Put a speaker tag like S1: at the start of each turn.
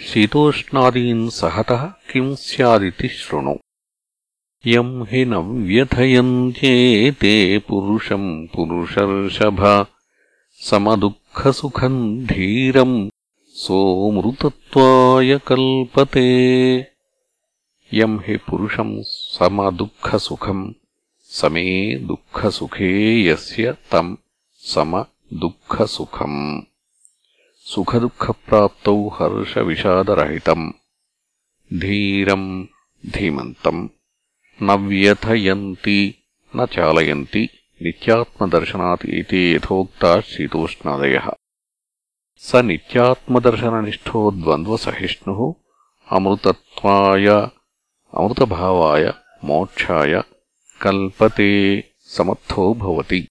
S1: शीतोष्णादीन् सहतः किम् स्यादिति शृणु। यम् हि न व्यथयन्त्येते पुरुषम् पुरुषर्षभ समदुःखसुखम् धीरम् सोऽमृतत्वाय कल्पते। यम् हि पुरुषम् समदुःखसुखम् समे दुःखसुखे यस्य तम् समदुःखसुखम्। सुखदुःखप्राप्तौ हर्षविषादरहितम् धीरम् धीमन्तम् न व्यथयन्ति न चालयन्ति नित्यात्मदर्शनात् इति यथोक्ताः शीतोष्णादयः स नित्यात्मदर्शननिष्ठो द्वन्द्वसहिष्णुः अमृतत्वाय अमृतभावाय मोक्षाय कल्पते समर्थो भवति